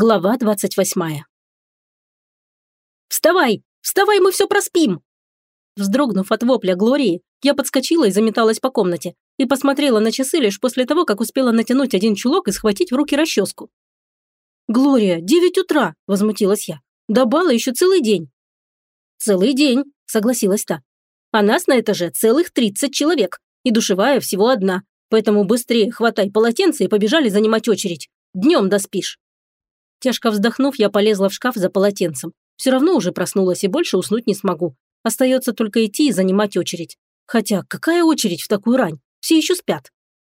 Глава двадцать восьмая. «Вставай! Вставай, мы все проспим!» Вздрогнув от вопля Глории, я подскочила и заметалась по комнате и посмотрела на часы лишь после того, как успела натянуть один чулок и схватить в руки расческу. «Глория, девять утра!» – возмутилась я. «До бала еще целый день». «Целый день», – согласилась та. «А нас на этаже целых тридцать человек, и душевая всего одна, поэтому быстрее хватай полотенце и побежали занимать очередь. Днем доспишь». Тяжко вздохнув, я полезла в шкаф за полотенцем. Все равно уже проснулась и больше уснуть не смогу. Остается только идти и занимать очередь. Хотя, какая очередь в такую рань? Все еще спят.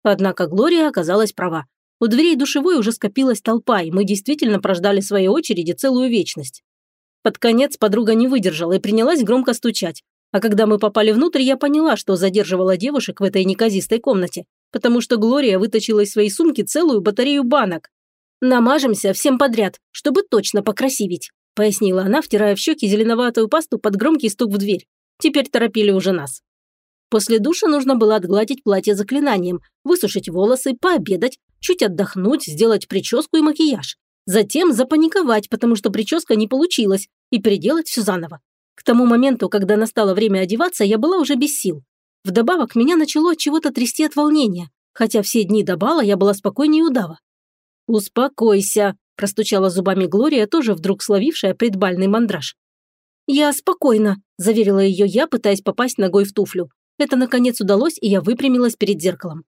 Однако Глория оказалась права. У дверей душевой уже скопилась толпа, и мы действительно прождали своей очереди целую вечность. Под конец подруга не выдержала и принялась громко стучать. А когда мы попали внутрь, я поняла, что задерживала девушек в этой неказистой комнате, потому что Глория вытащила из своей сумки целую батарею банок. «Намажемся всем подряд, чтобы точно покрасивить», пояснила она, втирая в щеки зеленоватую пасту под громкий стук в дверь. Теперь торопили уже нас. После душа нужно было отгладить платье заклинанием, высушить волосы, пообедать, чуть отдохнуть, сделать прическу и макияж. Затем запаниковать, потому что прическа не получилась, и переделать все заново. К тому моменту, когда настало время одеваться, я была уже без сил. Вдобавок, меня начало чего-то трясти от волнения, хотя все дни до бала я была спокойнее удава. «Успокойся», – простучала зубами Глория, тоже вдруг словившая предбальный мандраж. «Я спокойно», – заверила ее я, пытаясь попасть ногой в туфлю. Это, наконец, удалось, и я выпрямилась перед зеркалом.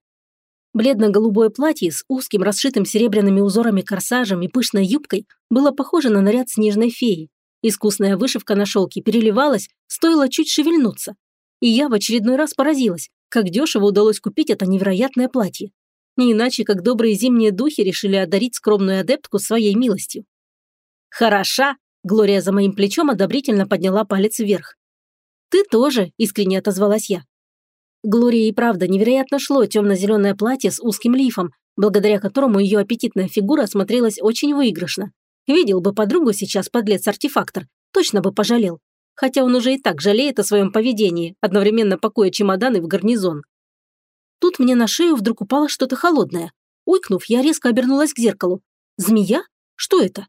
Бледно-голубое платье с узким, расшитым серебряными узорами корсажем и пышной юбкой было похоже на наряд снежной феи. Искусная вышивка на шелке переливалась, стоило чуть шевельнуться. И я в очередной раз поразилась, как дешево удалось купить это невероятное платье. Не иначе, как добрые зимние духи решили одарить скромную адептку своей милостью. «Хороша!» – Глория за моим плечом одобрительно подняла палец вверх. «Ты тоже!» – искренне отозвалась я. Глории и правда невероятно шло темно-зеленое платье с узким лифом, благодаря которому ее аппетитная фигура смотрелась очень выигрышно. Видел бы подругу сейчас подлец-артефактор, точно бы пожалел. Хотя он уже и так жалеет о своем поведении, одновременно пакуя чемоданы в гарнизон. Тут мне на шею вдруг упало что-то холодное. Уйкнув, я резко обернулась к зеркалу. «Змея? Что это?»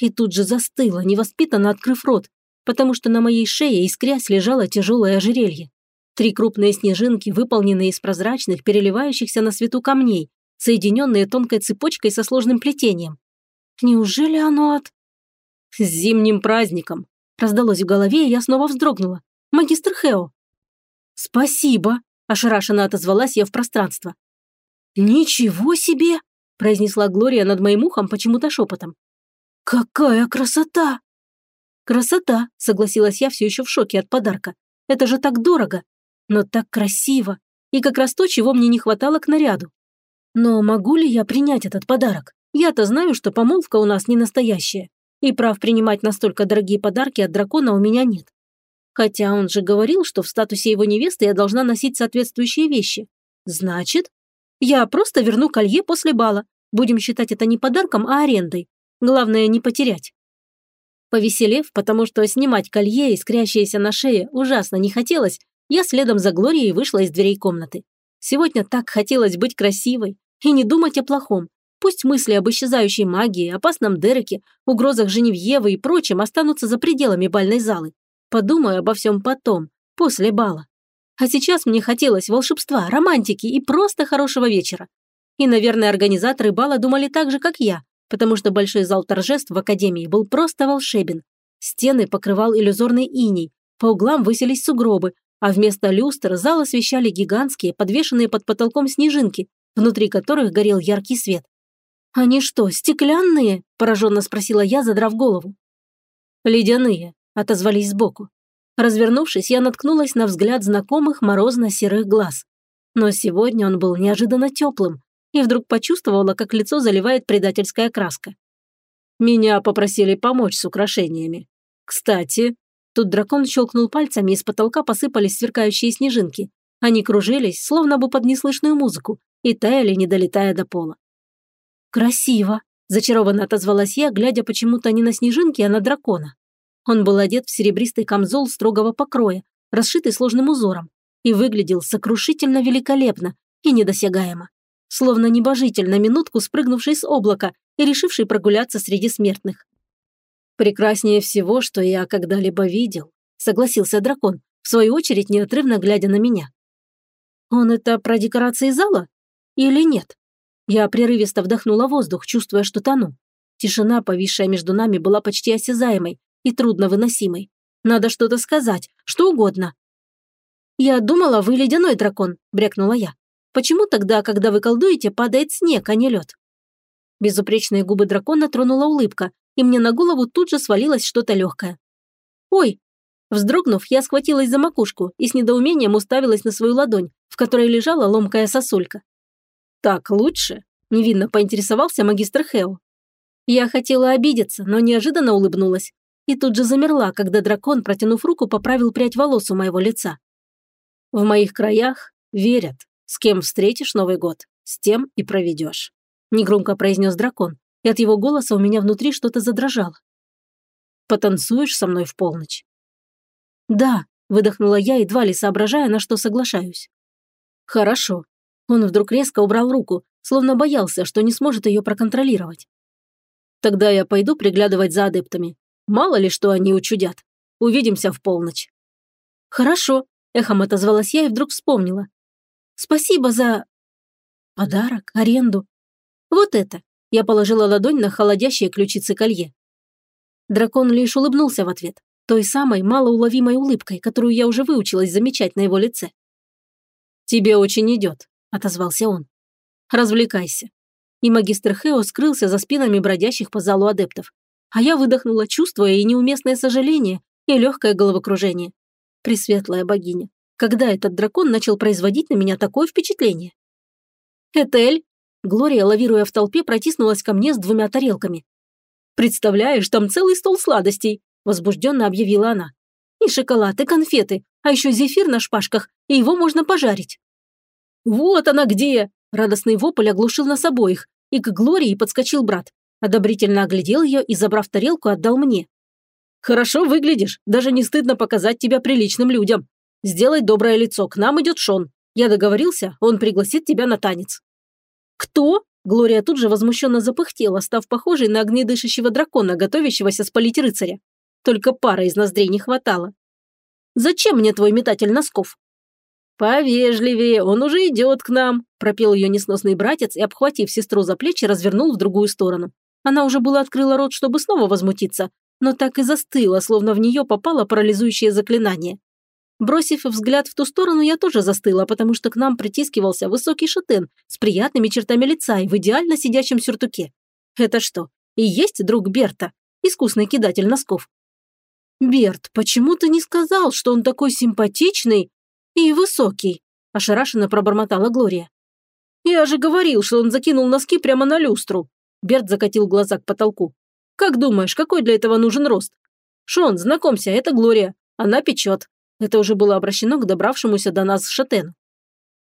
И тут же застыла, невоспитанно открыв рот, потому что на моей шее искрясь лежало тяжелое ожерелье. Три крупные снежинки, выполненные из прозрачных, переливающихся на свету камней, соединенные тонкой цепочкой со сложным плетением. Неужели оно от... «С зимним праздником!» раздалось в голове, и я снова вздрогнула. «Магистр Хео!» «Спасибо!» Ошарашенно отозвалась я в пространство. «Ничего себе!» – произнесла Глория над моим ухом почему-то шепотом. «Какая красота!» «Красота!» – согласилась я все еще в шоке от подарка. «Это же так дорого! Но так красиво! И как раз то, чего мне не хватало к наряду. Но могу ли я принять этот подарок? Я-то знаю, что помолвка у нас не настоящая, и прав принимать настолько дорогие подарки от дракона у меня нет. Хотя он же говорил, что в статусе его невесты я должна носить соответствующие вещи. Значит, я просто верну колье после бала. Будем считать это не подарком, а арендой. Главное, не потерять. Повеселев, потому что снимать колье, искрящееся на шее, ужасно не хотелось, я следом за Глорией вышла из дверей комнаты. Сегодня так хотелось быть красивой и не думать о плохом. Пусть мысли об исчезающей магии, опасном Дереке, угрозах Женевьевы и прочем останутся за пределами бальной залы. Подумаю обо всем потом, после бала. А сейчас мне хотелось волшебства, романтики и просто хорошего вечера. И, наверное, организаторы бала думали так же, как я, потому что большой зал торжеств в Академии был просто волшебен. Стены покрывал иллюзорный иней, по углам высились сугробы, а вместо люстр зал освещали гигантские, подвешенные под потолком снежинки, внутри которых горел яркий свет. «Они что, стеклянные?» – пораженно спросила я, задрав голову. «Ледяные», отозвались сбоку. Развернувшись, я наткнулась на взгляд знакомых морозно-серых глаз. Но сегодня он был неожиданно теплым, и вдруг почувствовала, как лицо заливает предательская краска. Меня попросили помочь с украшениями. Кстати, тут дракон щелкнул пальцами, и с потолка посыпались сверкающие снежинки. Они кружились, словно бы под неслышную музыку, и таяли, не долетая до пола. «Красиво!» – зачарованно отозвалась я, глядя почему-то не на снежинки, а на дракона. Он был одет в серебристый камзол строгого покроя, расшитый сложным узором, и выглядел сокрушительно великолепно и недосягаемо. словно небожитель на минутку спрыгнувший с облака и решивший прогуляться среди смертных. «Прекраснее всего, что я когда-либо видел», – согласился дракон, в свою очередь неотрывно глядя на меня. «Он это про декорации зала? Или нет?» Я прерывисто вдохнула воздух, чувствуя, что тону. Тишина, повисшая между нами, была почти осязаемой и трудно выносимой. Надо что-то сказать, что угодно. «Я думала, вы ледяной дракон», – брякнула я. «Почему тогда, когда вы колдуете, падает снег, а не лед?» Безупречные губы дракона тронула улыбка, и мне на голову тут же свалилось что-то легкое. «Ой!» Вздрогнув, я схватилась за макушку и с недоумением уставилась на свою ладонь, в которой лежала ломкая сосулька. «Так лучше?» – невинно поинтересовался магистр Хео. Я хотела обидеться, но неожиданно улыбнулась. И тут же замерла, когда дракон, протянув руку, поправил прядь волос у моего лица. В моих краях верят. С кем встретишь Новый год, с тем и проведешь. Негромко произнес дракон, и от его голоса у меня внутри что-то задрожало. Потанцуешь со мной в полночь? Да, выдохнула я, едва ли соображая, на что соглашаюсь. Хорошо. Он вдруг резко убрал руку, словно боялся, что не сможет ее проконтролировать. Тогда я пойду приглядывать за адептами. Мало ли, что они учудят. Увидимся в полночь». «Хорошо», – эхом отозвалась я и вдруг вспомнила. «Спасибо за...» «Подарок, аренду. Вот это». Я положила ладонь на холодящие ключицы колье. Дракон лишь улыбнулся в ответ, той самой малоуловимой улыбкой, которую я уже выучилась замечать на его лице. «Тебе очень идет», – отозвался он. «Развлекайся и магистр Хео скрылся за спинами бродящих по залу адептов. А я выдохнула, чувствуя и неуместное сожаление, и легкое головокружение. Пресветлая богиня, когда этот дракон начал производить на меня такое впечатление? «Этель!» Глория, лавируя в толпе, протиснулась ко мне с двумя тарелками. «Представляешь, там целый стол сладостей!» – возбужденно объявила она. «И шоколад, и конфеты, а еще зефир на шпажках, и его можно пожарить». «Вот она где!» – радостный вопль оглушил нас обоих, и к Глории подскочил брат. Одобрительно оглядел ее и, забрав тарелку, отдал мне. «Хорошо выглядишь, даже не стыдно показать тебя приличным людям. Сделай доброе лицо, к нам идет Шон. Я договорился, он пригласит тебя на танец». «Кто?» Глория тут же возмущенно запыхтела, став похожей на огнедышащего дракона, готовящегося спалить рыцаря. Только пары из ноздрей не хватало. «Зачем мне твой метатель носков?» «Повежливее, он уже идет к нам», – пропел ее несносный братец и, обхватив сестру за плечи, развернул в другую сторону. Она уже была открыла рот, чтобы снова возмутиться, но так и застыла, словно в нее попало парализующее заклинание. Бросив взгляд в ту сторону, я тоже застыла, потому что к нам притискивался высокий шатен с приятными чертами лица и в идеально сидящем сюртуке. Это что, и есть друг Берта, искусный кидатель носков? «Берт, почему ты не сказал, что он такой симпатичный «И высокий», – ошарашенно пробормотала Глория. «Я же говорил, что он закинул носки прямо на люстру». Берт закатил глаза к потолку. «Как думаешь, какой для этого нужен рост?» «Шон, знакомься, это Глория. Она печет». Это уже было обращено к добравшемуся до нас Шатену.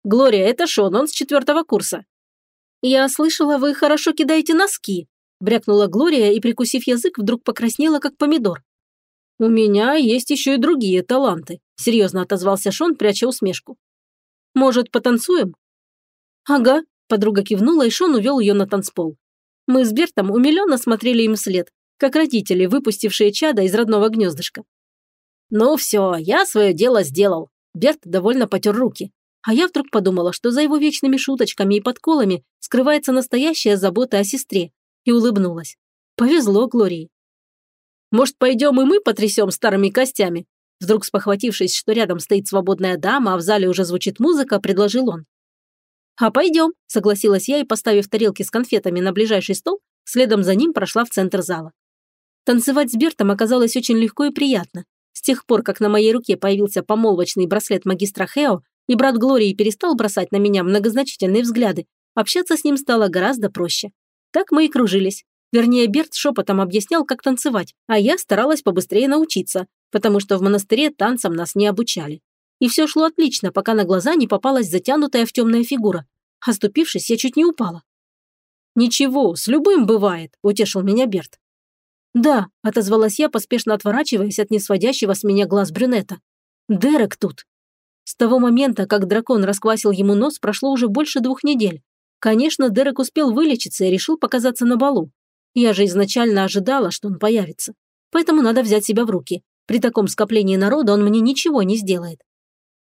«Глория, это Шон, он с четвертого курса». «Я слышала, вы хорошо кидаете носки», брякнула Глория и, прикусив язык, вдруг покраснела, как помидор. «У меня есть еще и другие таланты», – серьезно отозвался Шон, пряча усмешку. «Может, потанцуем?» «Ага», – подруга кивнула, и Шон увел ее на танцпол. Мы с Бертом умиленно смотрели им вслед, как родители, выпустившие чада из родного гнездышка. «Ну все, я свое дело сделал», – Берт довольно потер руки. А я вдруг подумала, что за его вечными шуточками и подколами скрывается настоящая забота о сестре, и улыбнулась. Повезло Глории. Может, пойдем и мы потрясем старыми костями?» Вдруг спохватившись, что рядом стоит свободная дама, а в зале уже звучит музыка, предложил он. «А пойдем», – согласилась я и, поставив тарелки с конфетами на ближайший стол, следом за ним прошла в центр зала. Танцевать с Бертом оказалось очень легко и приятно. С тех пор, как на моей руке появился помолвочный браслет магистра Хео, и брат Глории перестал бросать на меня многозначительные взгляды, общаться с ним стало гораздо проще. Так мы и кружились, Вернее, Берт шепотом объяснял, как танцевать, а я старалась побыстрее научиться, потому что в монастыре танцам нас не обучали. И все шло отлично, пока на глаза не попалась затянутая в темная фигура. Оступившись, я чуть не упала. «Ничего, с любым бывает», – утешил меня Берт. «Да», – отозвалась я, поспешно отворачиваясь от несводящего с меня глаз брюнета. «Дерек тут». С того момента, как дракон расквасил ему нос, прошло уже больше двух недель. Конечно, Дерек успел вылечиться и решил показаться на балу. Я же изначально ожидала, что он появится. Поэтому надо взять себя в руки. При таком скоплении народа он мне ничего не сделает.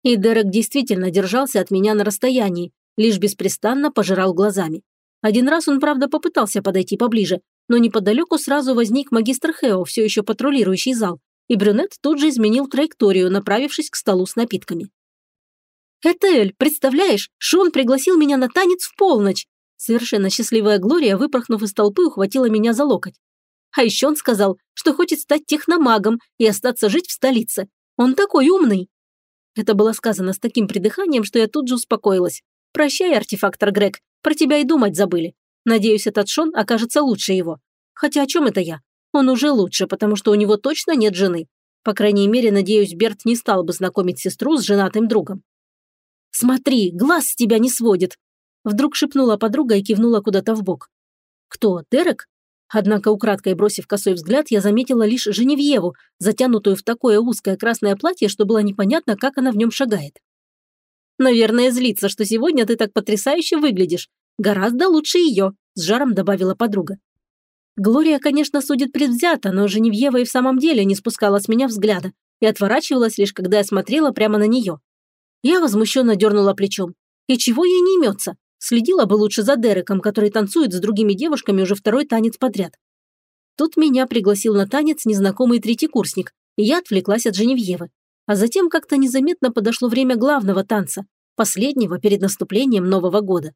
И Дерек действительно держался от меня на расстоянии, лишь беспрестанно пожирал глазами. Один раз он, правда, попытался подойти поближе, но неподалеку сразу возник магистр Хео, все еще патрулирующий зал, и брюнет тут же изменил траекторию, направившись к столу с напитками. «Этель, представляешь, Шон пригласил меня на танец в полночь!» Совершенно счастливая Глория, выпорхнув из толпы, ухватила меня за локоть. А еще он сказал, что хочет стать техномагом и остаться жить в столице. Он такой умный. Это было сказано с таким придыханием, что я тут же успокоилась. Прощай, артефактор Грег, про тебя и думать забыли. Надеюсь, этот Шон окажется лучше его. Хотя о чем это я? Он уже лучше, потому что у него точно нет жены. По крайней мере, надеюсь, Берт не стал бы знакомить сестру с женатым другом. «Смотри, глаз с тебя не сводит!» Вдруг шепнула подруга и кивнула куда-то в бок. «Кто, Дерек?» Однако, украдкой бросив косой взгляд, я заметила лишь Женевьеву, затянутую в такое узкое красное платье, что было непонятно, как она в нем шагает. «Наверное, злится, что сегодня ты так потрясающе выглядишь. Гораздо лучше ее», – с жаром добавила подруга. Глория, конечно, судит предвзято, но Женевьева и в самом деле не спускала с меня взгляда и отворачивалась лишь, когда я смотрела прямо на нее. Я возмущенно дернула плечом. И чего ей не имется? Следила бы лучше за Дереком, который танцует с другими девушками уже второй танец подряд. Тут меня пригласил на танец незнакомый третий курсник, и я отвлеклась от Женевьевы. А затем как-то незаметно подошло время главного танца, последнего перед наступлением Нового года.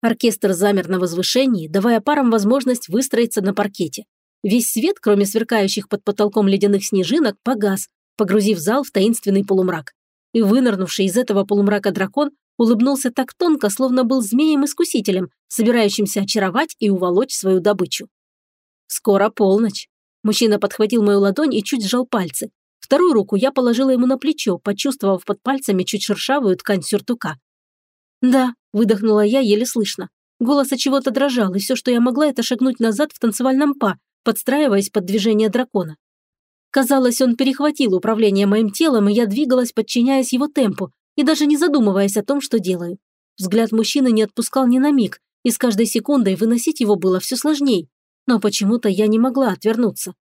Оркестр замер на возвышении, давая парам возможность выстроиться на паркете. Весь свет, кроме сверкающих под потолком ледяных снежинок, погас, погрузив зал в таинственный полумрак. И вынырнувший из этого полумрака дракон улыбнулся так тонко, словно был змеем-искусителем, собирающимся очаровать и уволочь свою добычу. «Скоро полночь». Мужчина подхватил мою ладонь и чуть сжал пальцы. Вторую руку я положила ему на плечо, почувствовав под пальцами чуть шершавую ткань сюртука. «Да», – выдохнула я еле слышно. Голос от чего-то дрожал, и все, что я могла, это шагнуть назад в танцевальном па, подстраиваясь под движение дракона. Казалось, он перехватил управление моим телом, и я двигалась, подчиняясь его темпу, и даже не задумываясь о том, что делаю. Взгляд мужчины не отпускал ни на миг, и с каждой секундой выносить его было все сложней. Но почему-то я не могла отвернуться.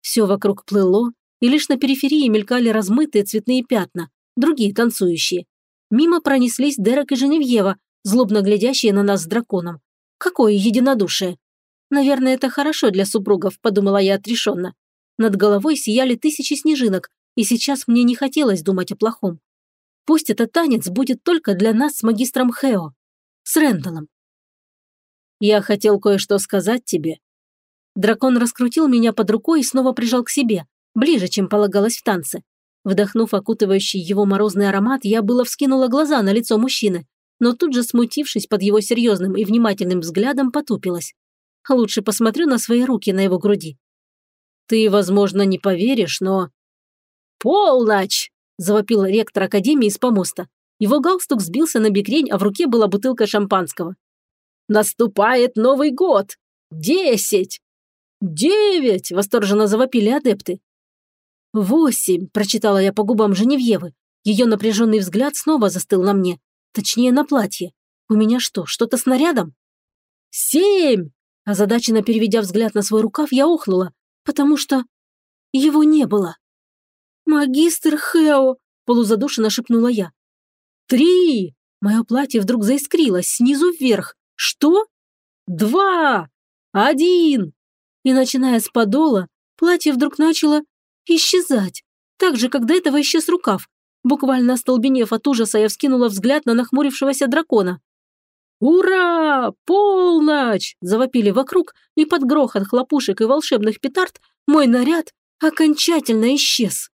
Все вокруг плыло, и лишь на периферии мелькали размытые цветные пятна, другие танцующие. Мимо пронеслись Дерек и Женевьева, злобно глядящие на нас с драконом. Какое единодушие! Наверное, это хорошо для супругов, подумала я отрешенно. Над головой сияли тысячи снежинок, и сейчас мне не хотелось думать о плохом. Пусть этот танец будет только для нас с магистром Хео, с Рэндаллом. Я хотел кое-что сказать тебе. Дракон раскрутил меня под рукой и снова прижал к себе, ближе, чем полагалось в танце. Вдохнув окутывающий его морозный аромат, я было вскинула глаза на лицо мужчины, но тут же, смутившись под его серьезным и внимательным взглядом, потупилась. Лучше посмотрю на свои руки на его груди. Ты, возможно, не поверишь, но... «Полночь!» – завопил ректор Академии с помоста. Его галстук сбился на бекрень, а в руке была бутылка шампанского. «Наступает Новый год! Десять! Девять!» – восторженно завопили адепты. «Восемь!» – прочитала я по губам Женевьевы. Ее напряженный взгляд снова застыл на мне. Точнее, на платье. У меня что, что-то с нарядом? «Семь!» Озадаченно переведя взгляд на свой рукав, я охнула, потому что его не было. «Магистр Хео!» – полузадушенно шепнула я. «Три!» Мое платье вдруг заискрилось снизу вверх. «Что?» «Два! Один!» И, начиная с подола, платье вдруг начало исчезать. Так же, как до этого исчез рукав. Буквально остолбенев от ужаса, я вскинула взгляд на нахмурившегося дракона. «Ура! Полночь!» – завопили вокруг, и под грохот хлопушек и волшебных петард мой наряд окончательно исчез.